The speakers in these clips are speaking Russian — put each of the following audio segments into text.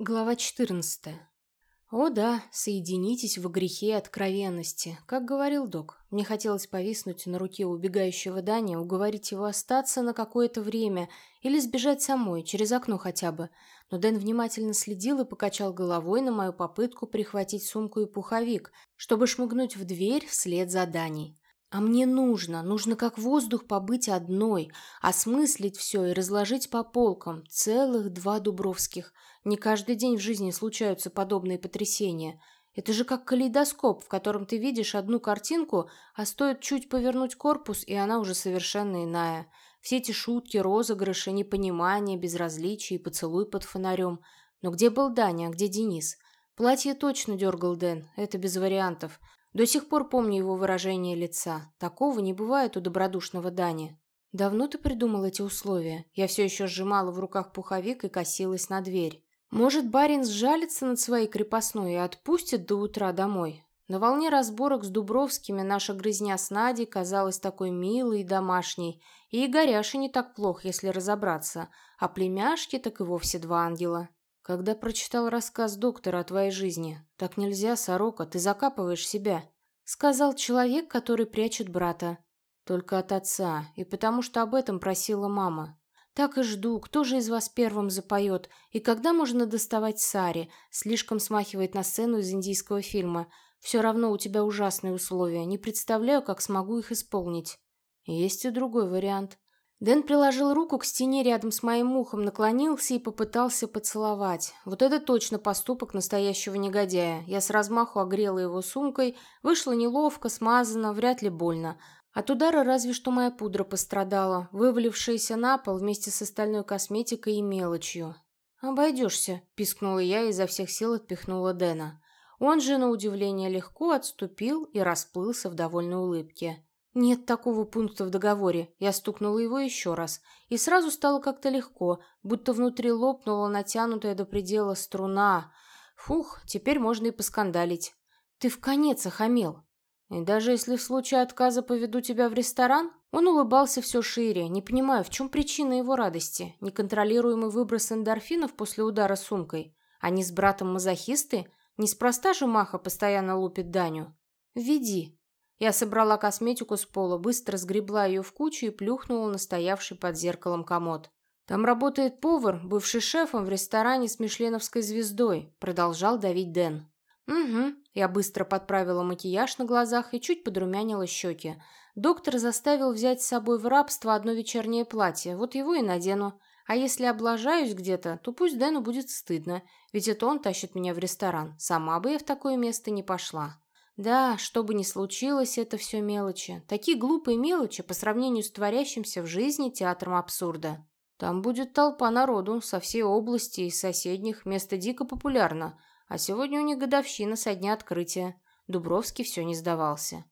Глава 14. О да, соединитесь в грехе откровенности. Как говорил док, мне хотелось повиснуть на руке убегающего Дани, уговорить его остаться на какое-то время или сбежать самой, через окно хотя бы. Но Дэн внимательно следил и покачал головой на мою попытку прихватить сумку и пуховик, чтобы шмыгнуть в дверь вслед за Даней. А мне нужно, нужно как воздух побыть одной, осмыслить все и разложить по полкам. Целых два Дубровских. Не каждый день в жизни случаются подобные потрясения. Это же как калейдоскоп, в котором ты видишь одну картинку, а стоит чуть повернуть корпус, и она уже совершенно иная. Все эти шутки, розыгрыши, непонимание, безразличие и поцелуй под фонарем. Но где был Даня, а где Денис? Платье точно дергал Дэн, это без вариантов. До сих пор помню его выражение лица. Такого не бывает у добродушного Дани. «Давно ты придумал эти условия?» Я все еще сжимала в руках пуховик и косилась на дверь. «Может, барин сжалится над своей крепостной и отпустит до утра домой?» На волне разборок с Дубровскими наша грызня с Надей казалась такой милой и домашней, и Игоряше не так плохо, если разобраться, а племяшки так и вовсе два ангела. Когда прочитал рассказ доктора о твоей жизни, так нельзя, сорока, ты закапываешь себя. Сказал человек, который прячет брата. Только от отца, и потому что об этом просила мама. Так и жду, кто же из вас первым запоет, и когда можно доставать Сари, слишком смахивает на сцену из индийского фильма. Все равно у тебя ужасные условия, не представляю, как смогу их исполнить. Есть и другой вариант. Дэн приложил руку к стене рядом с моим ухом, наклонился и попытался поцеловать. Вот это точно поступок настоящего негодяя. Я с размаху огрела его сумкой, вышло неловко, смазано, вряд ли больно. От удара разве что моя пудра пострадала, вывалившаяся на пол вместе с остальной косметикой и мелочью. «Обойдешься», – пискнула я и изо всех сил отпихнула Дэна. Он же, на удивление, легко отступил и расплылся в довольной улыбке. «Нет такого пункта в договоре». Я стукнула его еще раз. И сразу стало как-то легко, будто внутри лопнула натянутая до предела струна. Фух, теперь можно и поскандалить. «Ты в конец охамел». «И даже если в случае отказа поведу тебя в ресторан?» Он улыбался все шире, не понимая, в чем причина его радости. Неконтролируемый выброс эндорфинов после удара сумкой. Они с братом мазохисты? Неспроста же Маха постоянно лупит Даню. «Веди», я собрала косметику с пола, быстро сгребла ее в кучу и плюхнула на стоявший под зеркалом комод. «Там работает повар, бывший шефом в ресторане с мишленовской звездой», продолжал давить Дэн. «Угу». Я быстро подправила макияж на глазах и чуть подрумянила щеки. Доктор заставил взять с собой в рабство одно вечернее платье, вот его и надену. А если облажаюсь где-то, то пусть Дэну будет стыдно, ведь это он тащит меня в ресторан. Сама бы я в такое место не пошла. Да, что бы ни случилось, это все мелочи. Такие глупые мелочи по сравнению с творящимся в жизни театром абсурда. Там будет толпа народу со всей области и соседних, место дико популярно. А сегодня у них годовщина со дня открытия. Дубровский все не сдавался.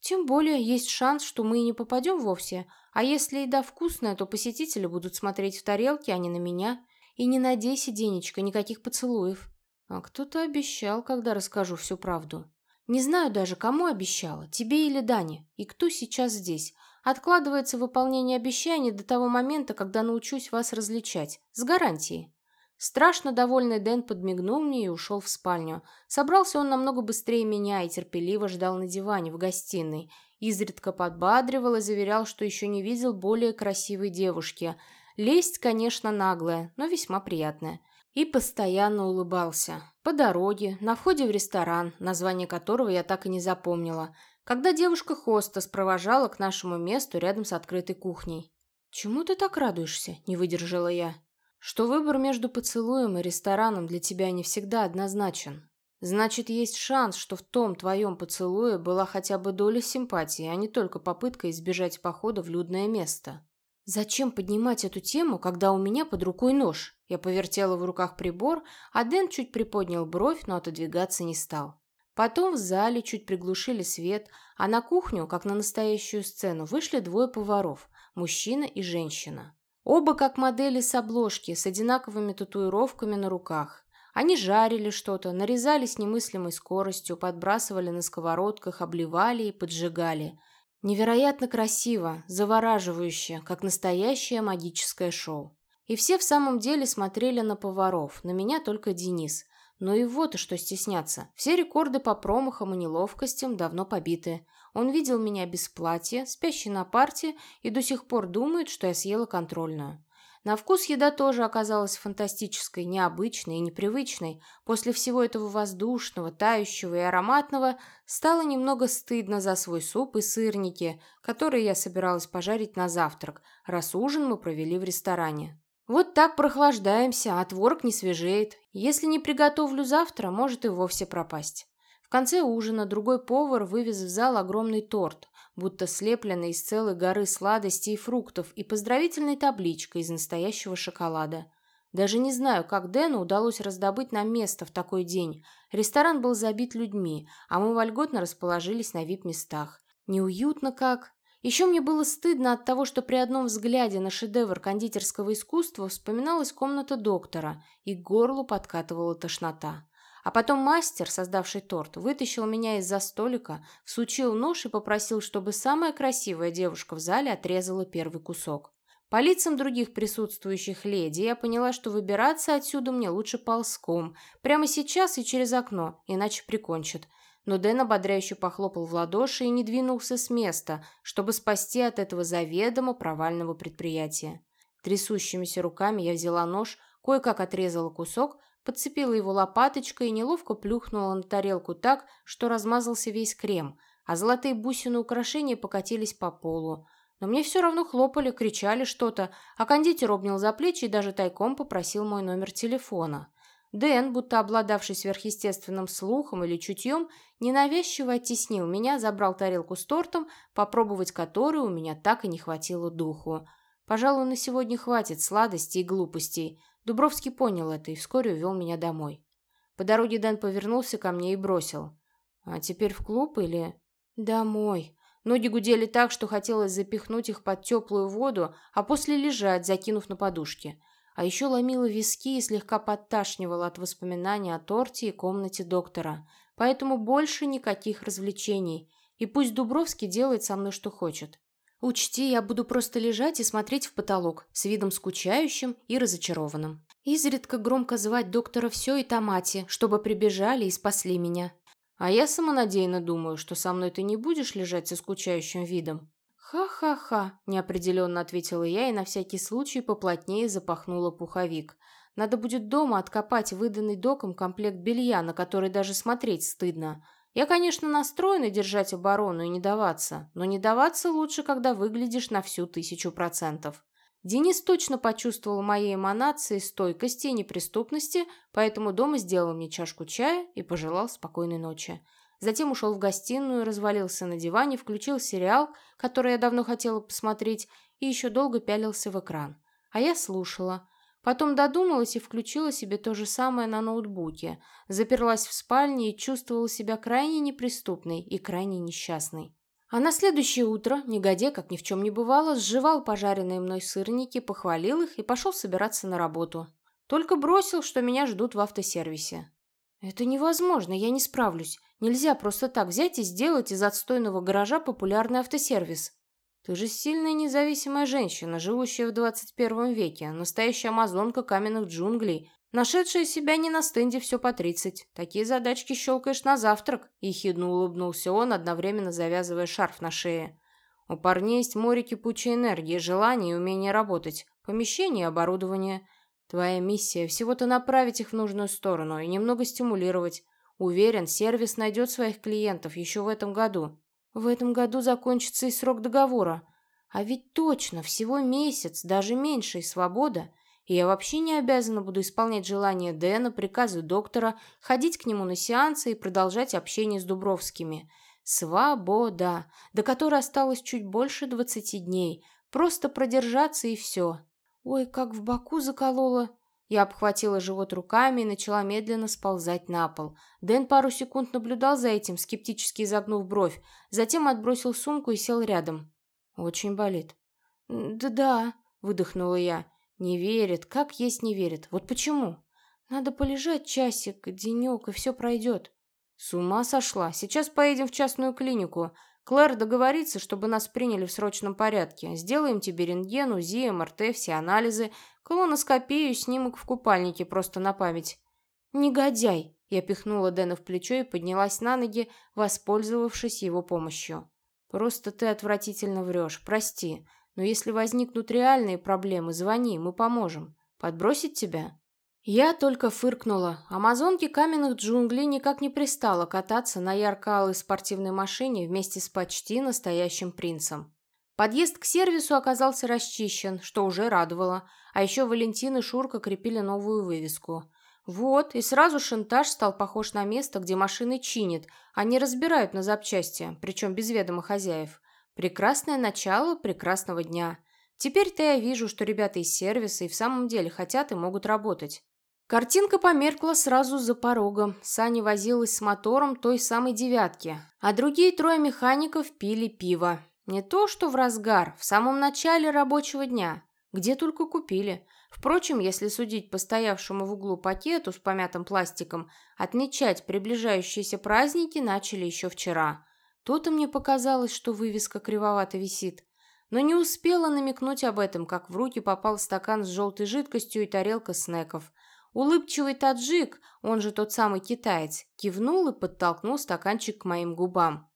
Тем более есть шанс, что мы и не попадем вовсе, а если еда вкусная, то посетители будут смотреть в тарелки, а не на меня. И не надейся, Денечка, никаких поцелуев. А кто-то обещал, когда расскажу всю правду. Не знаю даже, кому обещала, тебе или Дане, и кто сейчас здесь. Откладывается выполнение обещаний до того момента, когда научусь вас различать. С гарантией. Страшно довольный Дэн подмигнул мне и ушел в спальню. Собрался он намного быстрее меня и терпеливо ждал на диване в гостиной. Изредка подбадривал и заверял, что еще не видел более красивой девушки. Лесть, конечно, наглая, но весьма приятная и постоянно улыбался. По дороге, на входе в ресторан, название которого я так и не запомнила, когда девушка-хостес провожала к нашему месту рядом с открытой кухней. «Чему ты так радуешься?» – не выдержала я. «Что выбор между поцелуем и рестораном для тебя не всегда однозначен. Значит, есть шанс, что в том твоем поцелуе была хотя бы доля симпатии, а не только попытка избежать похода в людное место». «Зачем поднимать эту тему, когда у меня под рукой нож?» Я повертела в руках прибор, а Дэн чуть приподнял бровь, но отодвигаться не стал. Потом в зале чуть приглушили свет, а на кухню, как на настоящую сцену, вышли двое поваров – мужчина и женщина. Оба как модели с обложки, с одинаковыми татуировками на руках. Они жарили что-то, нарезали с немыслимой скоростью, подбрасывали на сковородках, обливали и поджигали – Невероятно красиво, завораживающе, как настоящее магическое шоу. И все в самом деле смотрели на поваров, на меня только Денис. Но и что стесняться. Все рекорды по промахам и неловкостям давно побиты. Он видел меня без платья, спящей на парте, и до сих пор думает, что я съела контрольную. На вкус еда тоже оказалась фантастической, необычной и непривычной. После всего этого воздушного, тающего и ароматного стало немного стыдно за свой суп и сырники, которые я собиралась пожарить на завтрак, раз ужин мы провели в ресторане. Вот так прохлаждаемся, а творог не свежеет. Если не приготовлю завтра, может и вовсе пропасть. В конце ужина другой повар вывез в зал огромный торт, будто слепленный из целой горы сладостей и фруктов и поздравительной табличкой из настоящего шоколада. Даже не знаю, как Дэну удалось раздобыть нам место в такой день. Ресторан был забит людьми, а мы вольготно расположились на вип-местах. Неуютно как. Еще мне было стыдно от того, что при одном взгляде на шедевр кондитерского искусства вспоминалась комната доктора, и к горлу подкатывала тошнота. А потом мастер, создавший торт, вытащил меня из-за столика, всучил нож и попросил, чтобы самая красивая девушка в зале отрезала первый кусок. По лицам других присутствующих леди я поняла, что выбираться отсюда мне лучше ползком, прямо сейчас и через окно, иначе прикончат. Но Дэн ободряюще похлопал в ладоши и не двинулся с места, чтобы спасти от этого заведомо провального предприятия. Трясущимися руками я взяла нож, кое-как отрезала кусок, подцепила его лопаточкой и неловко плюхнула на тарелку так, что размазался весь крем, а золотые бусины украшения покатились по полу. Но мне все равно хлопали, кричали что-то, а кондитер обнял за плечи и даже тайком попросил мой номер телефона. Дэн, будто обладавший сверхъестественным слухом или чутьем, ненавязчиво оттеснил меня, забрал тарелку с тортом, попробовать которую у меня так и не хватило духу. Пожалуй, на сегодня хватит сладостей и глупостей. Дубровский понял это и вскоре увел меня домой. По дороге Дэн повернулся ко мне и бросил. «А теперь в клуб или...» «Домой». Ноги гудели так, что хотелось запихнуть их под теплую воду, а после лежать, закинув на подушке. А еще ломило виски и слегка подташнивало от воспоминаний о торте и комнате доктора. Поэтому больше никаких развлечений. И пусть Дубровский делает со мной что хочет. Учти, я буду просто лежать и смотреть в потолок, с видом скучающим и разочарованным. Изредка громко звать доктора все и Томати, чтобы прибежали и спасли меня. А я самонадеянно думаю, что со мной ты не будешь лежать со скучающим видом. «Ха-ха-ха», – неопределенно ответила я и на всякий случай поплотнее запахнула пуховик. Надо будет дома откопать выданный доком комплект белья, на который даже смотреть стыдно. Я, конечно, настроена держать оборону и не даваться, но не даваться лучше, когда выглядишь на всю тысячу процентов. Денис точно почувствовал моей эманации стойкости и неприступности, поэтому дома сделал мне чашку чая и пожелал спокойной ночи. Затем ушел в гостиную, развалился на диване, включил сериал, который я давно хотела посмотреть, и еще долго пялился в экран. А я слушала – Потом додумалась и включила себе то же самое на ноутбуке. Заперлась в спальне и чувствовала себя крайне неприступной и крайне несчастной. А на следующее утро, негодяй, как ни в чем не бывало, сживал пожаренные мной сырники, похвалил их и пошел собираться на работу. Только бросил, что меня ждут в автосервисе. «Это невозможно, я не справлюсь. Нельзя просто так взять и сделать из отстойного гаража популярный автосервис. Ты же сильная независимая женщина, живущая в 21 веке, настоящая амазонка каменных джунглей, нашедшая себя не на стенде все по 30. Такие задачки щелкаешь на завтрак, ехидно улыбнулся он, одновременно завязывая шарф на шее. У парней есть море кипучей энергии, желание и умение работать, помещение и оборудование. Твоя миссия – всего-то направить их в нужную сторону и немного стимулировать. Уверен, сервис найдет своих клиентов еще в этом году. В этом году закончится и срок договора. А ведь точно, всего месяц, даже меньше, и свобода. И я вообще не обязана буду исполнять желания Дэна, приказы доктора, ходить к нему на сеансы и продолжать общение с Дубровскими. Свобода, до которой осталось чуть больше двадцати дней. Просто продержаться и все. Ой, как в боку заколола. Я обхватила живот руками и начала медленно сползать на пол. Дэн пару секунд наблюдал за этим, скептически изогнув бровь, затем отбросил сумку и сел рядом. «Очень болит». «Да-да», — выдохнула я. «Не верит, как есть не верит. Вот почему? Надо полежать часик, денек, и все пройдет». «С ума сошла. Сейчас поедем в частную клинику. Клэр договорится, чтобы нас приняли в срочном порядке. Сделаем тебе рентген, УЗИ, МРТ, все анализы, колоноскопию, снимок в купальнике просто на память. Негодяй! Я пихнула Дэна в плечо и поднялась на ноги, воспользовавшись его помощью. Просто ты отвратительно врешь, прости. Но если возникнут реальные проблемы, звони, мы поможем. Подбросить тебя? Я только фыркнула. Амазонке каменных джунглей никак не пристало кататься на ярко-алой спортивной машине вместе с почти настоящим принцем. Подъезд к сервису оказался расчищен, что уже радовало, а еще Валентин и Шурка крепили новую вывеску. Вот, и сразу шантаж стал похож на место, где машины чинят, а не разбирают на запчасти, причем без ведома хозяев. Прекрасное начало прекрасного дня. Теперь-то я вижу, что ребята из сервиса и в самом деле хотят и могут работать. Картинка померкла сразу за порогом. Саня возилась с мотором той самой «девятки», а другие трое механиков пили пиво. Не то, что в разгар, в самом начале рабочего дня. Где только купили. Впрочем, если судить по стоявшему в углу пакету с помятым пластиком, отмечать приближающиеся праздники начали еще вчера. То-то мне показалось, что вывеска кривовато висит. Но не успела намекнуть об этом, как в руки попал стакан с желтой жидкостью и тарелка снеков – Улыбчивый таджик, он же тот самый китаец, кивнул и подтолкнул стаканчик к моим губам.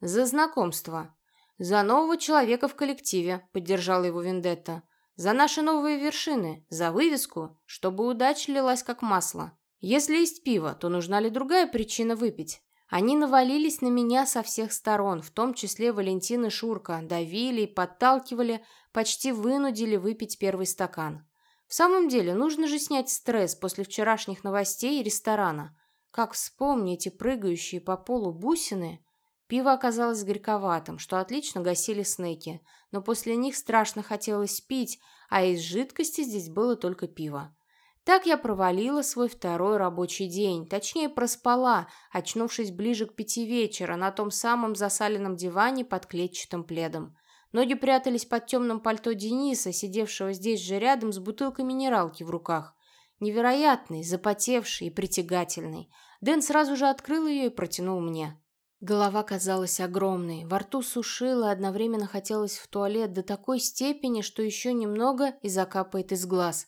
«За знакомство. За нового человека в коллективе», — поддержала его Вендетта. «За наши новые вершины, за вывеску, чтобы удача лилась как масло. Если есть пиво, то нужна ли другая причина выпить?» Они навалились на меня со всех сторон, в том числе Валентин и Шурка, давили и подталкивали, почти вынудили выпить первый стакан. В самом деле, нужно же снять стресс после вчерашних новостей и ресторана. Как вспомнить эти прыгающие по полу бусины? Пиво оказалось горьковатым, что отлично гасили снеки, но после них страшно хотелось пить, а из жидкости здесь было только пиво. Так я провалила свой второй рабочий день, точнее проспала, очнувшись ближе к пяти вечера на том самом засаленном диване под клетчатым пледом. Ноги прятались под темным пальто Дениса, сидевшего здесь же рядом с бутылкой минералки в руках. Невероятный, запотевший и притягательный. Дэн сразу же открыл ее и протянул мне. Голова казалась огромной, во рту сушила, одновременно хотелось в туалет до такой степени, что еще немного и закапает из глаз.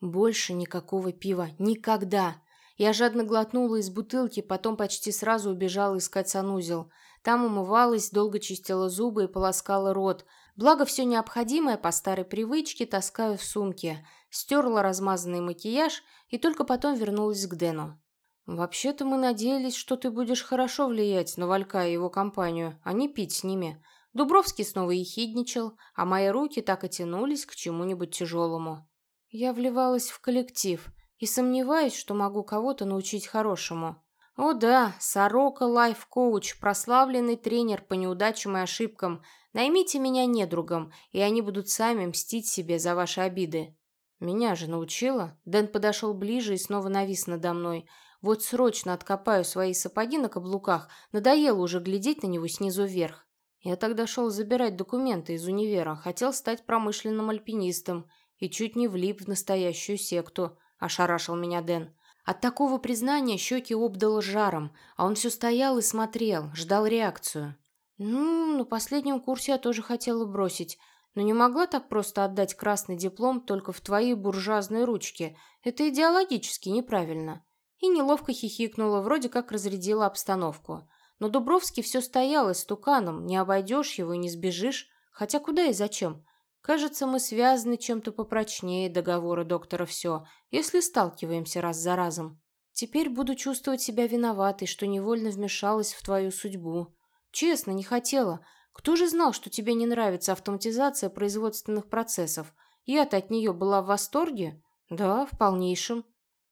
Больше никакого пива. Никогда. Я жадно глотнула из бутылки, потом почти сразу убежала искать санузел. Там умывалась, долго чистила зубы и полоскала рот. Благо, все необходимое по старой привычке таскаю в сумке. Стерла размазанный макияж и только потом вернулась к Дэну. «Вообще-то мы надеялись, что ты будешь хорошо влиять на Валька и его компанию, а не пить с ними». Дубровский снова ехидничал, а мои руки так и тянулись к чему-нибудь тяжелому. Я вливалась в коллектив и сомневаюсь, что могу кого-то научить хорошему. О да, Сорока лайф-коуч, прославленный тренер по неудачам и ошибкам. Наймите меня недругом, и они будут сами мстить себе за ваши обиды. Меня же научила. Дэн подошел ближе и снова навис надо мной. Вот срочно откопаю свои сапоги на каблуках. Надоело уже глядеть на него снизу вверх. Я тогда шел забирать документы из универа. Хотел стать промышленным альпинистом. И чуть не влип в настоящую секту. Ошарашил меня Дэн. От такого признания щеки обдало жаром, а он все стоял и смотрел, ждал реакцию. «Ну, на последнем курсе я тоже хотела бросить, но не могла так просто отдать красный диплом только в твои буржуазные ручки. Это идеологически неправильно». И неловко хихикнула, вроде как разрядила обстановку. Но Дубровский все стоял истуканом, не обойдешь его и не сбежишь. Хотя куда и зачем? Кажется, мы связаны чем-то попрочнее договора доктора «Все», если сталкиваемся раз за разом. Теперь буду чувствовать себя виноватой, что невольно вмешалась в твою судьбу. Честно, не хотела. Кто же знал, что тебе не нравится автоматизация производственных процессов? Я-то от нее была в восторге? Да, в полнейшем.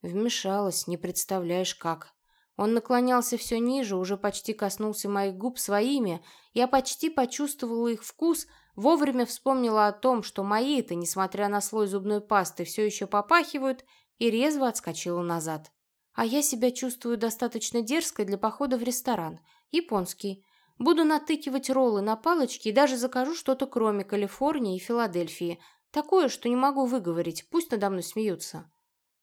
Вмешалась, не представляешь как. Он наклонялся все ниже, уже почти коснулся моих губ своими. Я почти почувствовала их вкус, Вовремя вспомнила о том, что мои-то, несмотря на слой зубной пасты, все еще попахивают, и резво отскочила назад. А я себя чувствую достаточно дерзкой для похода в ресторан. Японский. Буду натыкивать роллы на палочки и даже закажу что-то кроме Калифорнии и Филадельфии. Такое, что не могу выговорить, пусть надо мной смеются.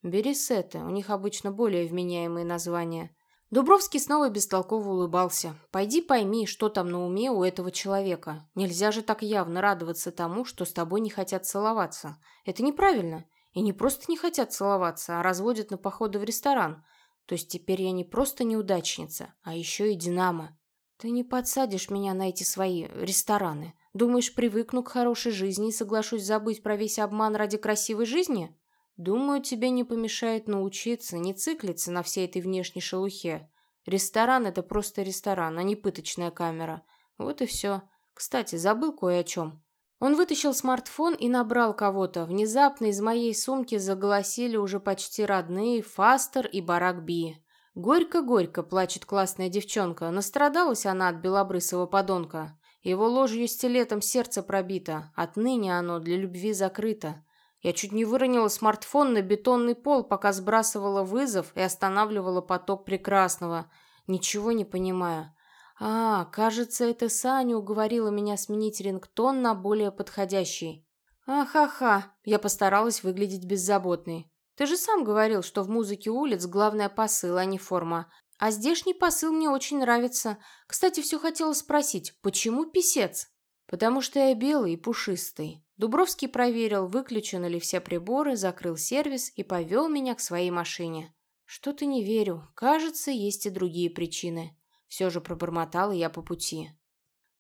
Бересеты, у них обычно более вменяемые названия. Дубровский снова бестолково улыбался. «Пойди пойми, что там на уме у этого человека. Нельзя же так явно радоваться тому, что с тобой не хотят целоваться. Это неправильно. И не просто не хотят целоваться, а разводят на походы в ресторан. То есть теперь я не просто неудачница, а еще и динамо. Ты не подсадишь меня на эти свои рестораны. Думаешь, привыкну к хорошей жизни и соглашусь забыть про весь обман ради красивой жизни?» Думаю, тебе не помешает научиться не циклиться на всей этой внешней шелухе. Ресторан — это просто ресторан, а не пыточная камера. Вот и все. Кстати, забыл кое о чем. Он вытащил смартфон и набрал кого-то. Внезапно из моей сумки заголосили уже почти родные Фастер и Барак Би. Горько-горько плачет классная девчонка. Настрадалась она от белобрысого подонка. Его ложью стилетом сердце пробито. Отныне оно для любви закрыто. Я чуть не выронила смартфон на бетонный пол, пока сбрасывала вызов и останавливала поток прекрасного. Ничего не понимаю. А, кажется, это Саня уговорила меня сменить рингтон на более подходящий. Ахаха, я постаралась выглядеть беззаботной. Ты же сам говорил, что в музыке улиц главное посыл, а не форма. А здешний посыл мне очень нравится. Кстати, все хотела спросить, почему писец? Потому что я белый и пушистый. Дубровский проверил, выключены ли все приборы, закрыл сервис и повел меня к своей машине. «Что-то не верю. Кажется, есть и другие причины». Все же пробормотала я по пути.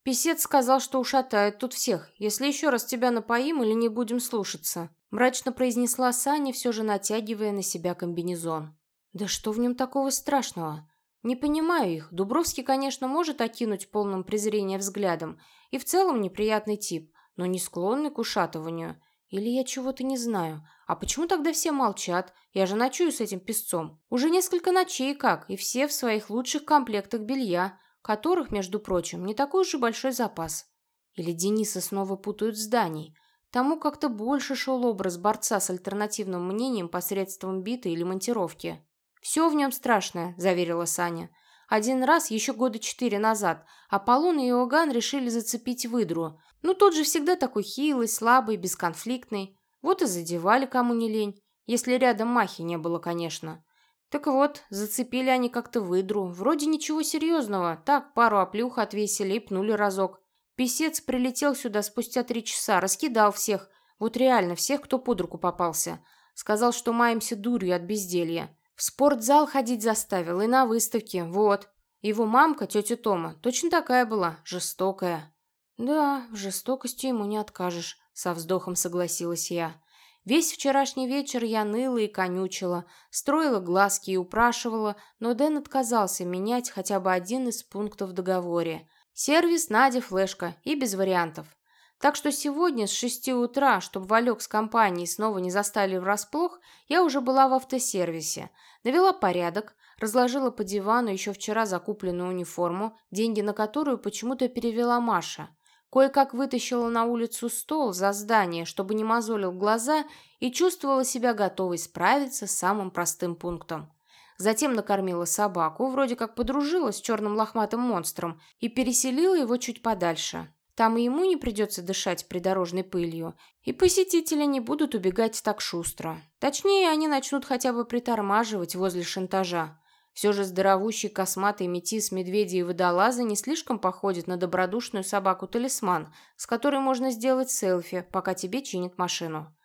«Песец сказал, что ушатает тут всех, если еще раз тебя напоим или не будем слушаться», мрачно произнесла Саня, все же натягивая на себя комбинезон. «Да что в нем такого страшного? Не понимаю их. Дубровский, конечно, может окинуть полным презрения взглядом, и в целом неприятный тип, но не склонны к ушатыванию. Или я чего-то не знаю. А почему тогда все молчат? Я же ночую с этим песцом. Уже несколько ночей как, и все в своих лучших комплектах белья, которых, между прочим, не такой уж и большой запас. Или Дениса снова путают зданий. Тому как-то больше шел образ борца с альтернативным мнением посредством биты или монтировки. «Все в нем страшное», – заверила Саня. Один раз, еще года четыре назад, Аполлон и Иоганн решили зацепить выдру. Ну, тот же всегда такой хилый, слабый, бесконфликтный. Вот и задевали кому не лень. Если рядом Махи не было, конечно. Так вот, зацепили они как-то выдру. Вроде ничего серьезного. Так, пару оплюх отвесили и пнули разок. Песец прилетел сюда спустя три часа, раскидал всех. Вот реально, всех, кто под руку попался. Сказал, что маемся дурью от безделья. В спортзал ходить заставил и на выставке, вот. Его мамка, тетя Тома, точно такая была, жестокая. Да, в жестокости ему не откажешь, со вздохом согласилась я. Весь вчерашний вечер я ныла и конючила, строила глазки и упрашивала, но Дэн отказался менять хотя бы один из пунктов в договоре. Сервис, Надя, флешка и без вариантов. Так что сегодня с шести утра, чтобы Валек с компанией снова не застали врасплох, я уже была в автосервисе. Навела порядок, разложила по дивану еще вчера закупленную униформу, деньги на которую почему-то перевела Маша. Кое-как вытащила на улицу стол за здание, чтобы не мозолил глаза, и чувствовала себя готовой справиться с самым простым пунктом. Затем накормила собаку, вроде как подружилась с черным лохматым монстром, и переселила его чуть подальше. Там и ему не придется дышать придорожной пылью, и посетители не будут убегать так шустро. Точнее, они начнут хотя бы притормаживать возле шантажа. Все же здоровущий косматый метис медведи и водолазы не слишком походит на добродушную собаку-талисман, с которой можно сделать селфи, пока тебе чинят машину.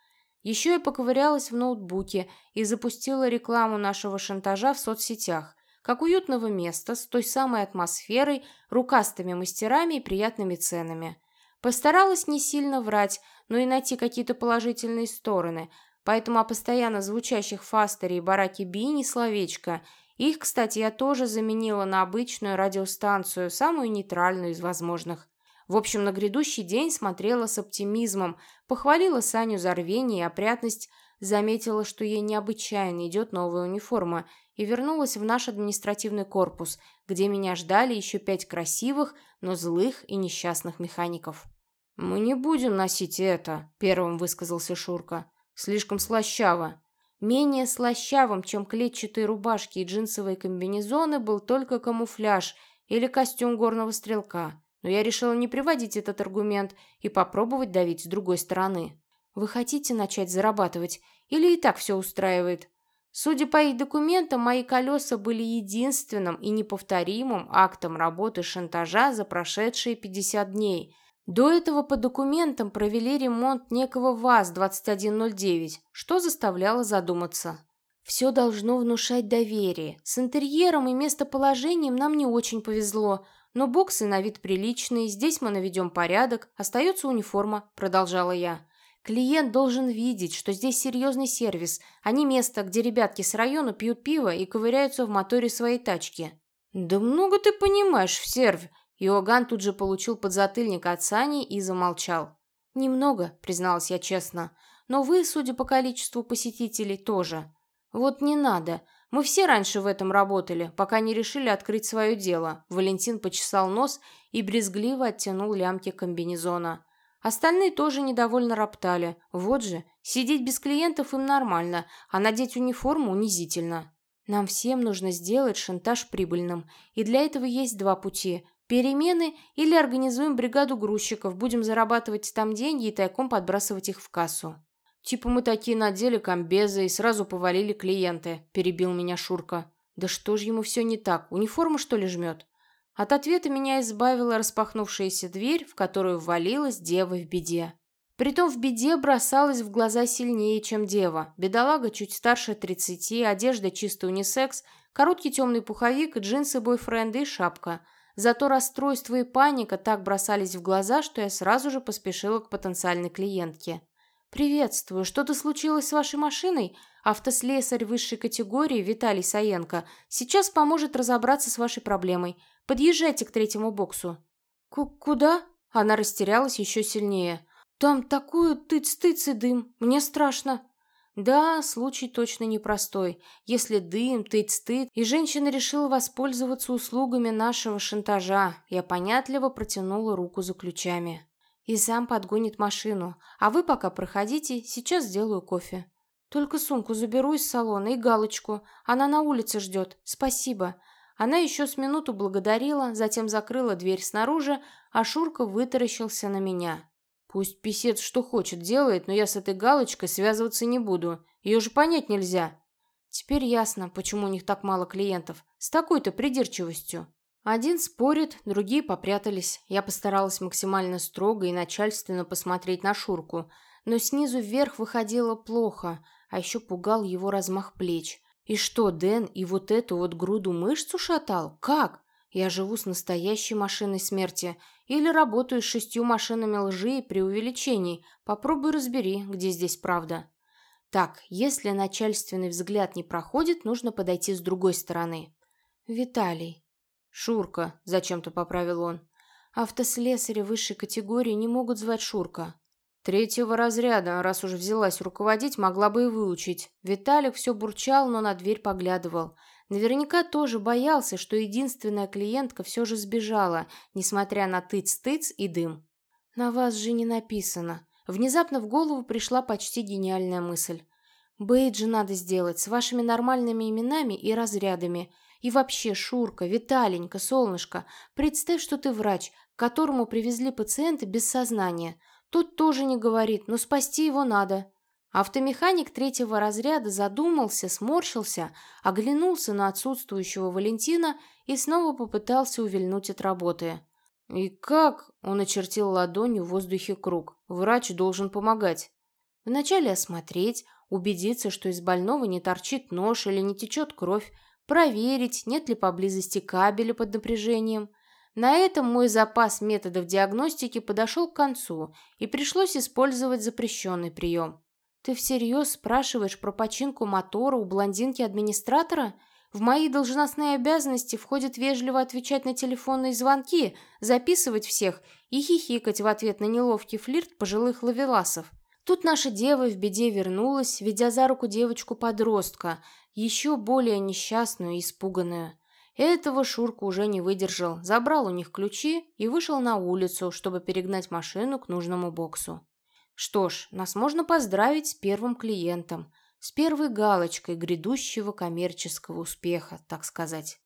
Еще я поковырялась в ноутбуке и запустила рекламу нашего шантажа в соцсетях, как уютного места с той самой атмосферой, рукастыми мастерами и приятными ценами. Постаралась не сильно врать, но и найти какие-то положительные стороны, поэтому о постоянно звучащих фастере и бараке Би ни словечко. Их, кстати, я тоже заменила на обычную радиостанцию, самую нейтральную из возможных. В общем, на грядущий день смотрела с оптимизмом, похвалила Саню за рвение и опрятность, заметила, что ей необычайно идет новая униформа, и вернулась в наш административный корпус, где меня ждали еще пять красивых, но злых и несчастных механиков. «Мы не будем носить это», — первым высказался Шурка. «Слишком слащаво». Менее слащавым, чем клетчатые рубашки и джинсовые комбинезоны, был только камуфляж или костюм горного стрелка. Но я решила не приводить этот аргумент и попробовать давить с другой стороны. «Вы хотите начать зарабатывать? Или и так все устраивает?» Судя по их документам, мои колеса были единственным и неповторимым актом работы шантажа за прошедшие 50 дней. До этого по документам провели ремонт некого ВАЗ-2109, что заставляло задуматься. Все должно внушать доверие. С интерьером и местоположением нам не очень повезло, но боксы на вид приличные, здесь мы наведем порядок, остается униформа, продолжала я. Клиент должен видеть, что здесь серьезный сервис, а не место, где ребятки с района пьют пиво и ковыряются в моторе своей тачки. «Да много ты понимаешь в серв!» Иоганн тут же получил подзатыльник от Сани и замолчал. «Немного», — призналась я честно, — «но вы, судя по количеству посетителей, тоже. Вот не надо. Мы все раньше в этом работали, пока не решили открыть свое дело». Валентин почесал нос и брезгливо оттянул лямки комбинезона. Остальные тоже недовольно роптали. Вот же, сидеть без клиентов им нормально, а надеть униформу унизительно. Нам всем нужно сделать шантаж прибыльным, и для этого есть два пути. Перемены или организуем бригаду грузчиков, будем зарабатывать там деньги и тайком подбрасывать их в кассу. Типа мы такие надели комбезы и сразу повалили клиенты, перебил меня Шурка. Да что ж ему все не так, униформу что ли жмет? От ответа меня избавила распахнувшаяся дверь, в которую ввалилась дева в беде. Притом в беде бросалась в глаза сильнее, чем дева. Бедолага чуть старше тридцати, одежда чисто унисекс, короткий темный пуховик, джинсы бойфренда и шапка. Зато расстройство и паника так бросались в глаза, что я сразу же поспешила к потенциальной клиентке. «Приветствую. Что-то случилось с вашей машиной? Автослесарь высшей категории Виталий Саенко сейчас поможет разобраться с вашей проблемой. Подъезжайте к третьему боксу». К «Куда?» Она растерялась еще сильнее. «Там такой тыц-тыц и дым. Мне страшно». Да, случай точно непростой. Если дым, тыц-тыц, и женщина решила воспользоваться услугами нашего шантажа, я понятливо протянула руку за ключами. И сам подгонит машину. А вы пока проходите, сейчас сделаю кофе. Только сумку заберу из салона и галочку. Она на улице ждет. Спасибо. Она еще с минуту благодарила, затем закрыла дверь снаружи, а Шурка вытаращился на меня. Пусть писец что хочет делает, но я с этой галочкой связываться не буду. Ее же понять нельзя. Теперь ясно, почему у них так мало клиентов. С такой-то придирчивостью. Один спорит, другие попрятались. Я постаралась максимально строго и начальственно посмотреть на Шурку, но снизу вверх выходило плохо, а еще пугал его размах плеч. И что, Дэн и вот эту вот груду мышц ушатал? Как? Я живу с настоящей машиной смерти или работаю с шестью машинами лжи и преувеличений. Попробуй разбери, где здесь правда. Так, если начальственный взгляд не проходит, нужно подойти с другой стороны. Виталий. Шурка, зачем-то поправил он. Автослесаря высшей категории не могут звать Шурка. Третьего разряда, раз уж взялась руководить, могла бы и выучить. Виталик все бурчал, но на дверь поглядывал. Наверняка тоже боялся, что единственная клиентка все же сбежала, несмотря на тыц-тыц и дым. «На вас же не написано». Внезапно в голову пришла почти гениальная мысль. «Бейджи надо сделать с вашими нормальными именами и разрядами. И вообще, Шурка, Виталенька, солнышко, представь, что ты врач, к которому привезли пациента без сознания. Тут тоже не говорит, но спасти его надо. Автомеханик третьего разряда задумался, сморщился, оглянулся на отсутствующего Валентина и снова попытался увильнуть от работы. «И как?» – он очертил ладонью в воздухе круг. «Врач должен помогать». Вначале осмотреть, убедиться, что из больного не торчит нож или не течет кровь, проверить, нет ли поблизости кабеля под напряжением, на этом мой запас методов диагностики подошел к концу, и пришлось использовать запрещенный прием. «Ты всерьез спрашиваешь про починку мотора у блондинки-администратора? В мои должностные обязанности входит вежливо отвечать на телефонные звонки, записывать всех и хихикать в ответ на неловкий флирт пожилых лавеласов. Тут наша дева в беде вернулась, ведя за руку девочку-подростка, еще более несчастную и испуганную. Этого Шурка уже не выдержал, забрал у них ключи и вышел на улицу, чтобы перегнать машину к нужному боксу. Что ж, нас можно поздравить с первым клиентом, с первой галочкой грядущего коммерческого успеха, так сказать.